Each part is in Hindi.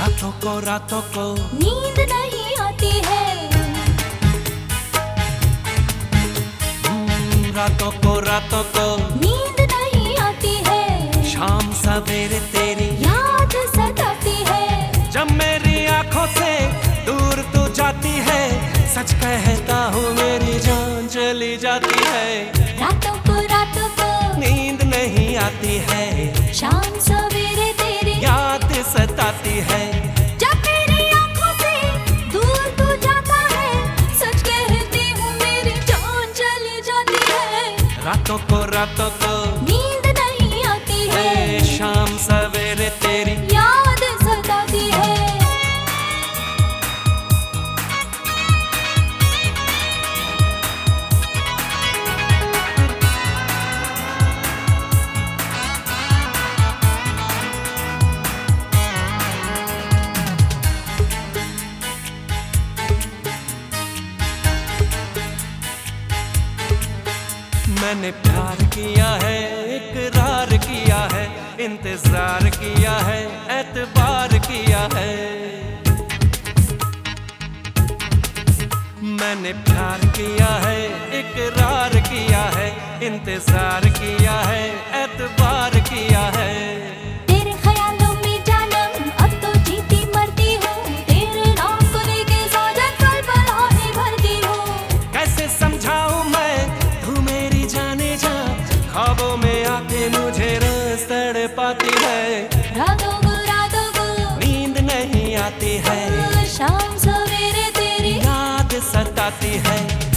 रातों को रातों को। नींद नहीं आती है। हम्म, रातों को रातों को। नींद नहीं आती है। शाम सवेरे तेरी याद सताती है। जब मेरी आँखों से दूर तू जाती है सच कहता हूँ मेरी जान चली जाती है। रातों को रातों को। नींद नहीं आती है। शाम सवेरे मैंने प्यार किया है, इकरार किया है, इंतज़ार किया है एतबार किया है। मैंने प्यार किया है, इकरार किया है, इंतज़ार किया है एतबार किया है। हैं है। शाम सवेरे तेरी याद सताती है।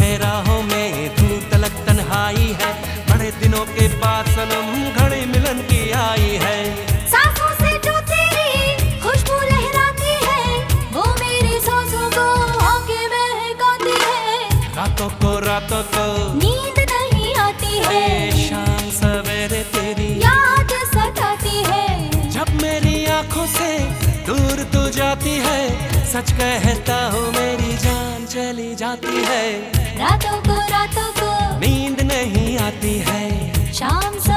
है राहों में दूर तलक तन्हाई है। बड़े दिनों के बाद सनम घड़ी मिलन की आई है। सांसों से जो तेरी खुशबू लहराती है वो मेरी सांसों को आके महकाती है। रातों को रातों को नींद नहीं आती है। शाम सवेरे तेरी याद सताती है। जब मेरी आँखों से दूर तू जाती है सच कहता हूँ जान चली जाती है। रातों को रातों को नींद नहीं आती है। शाम सवेरे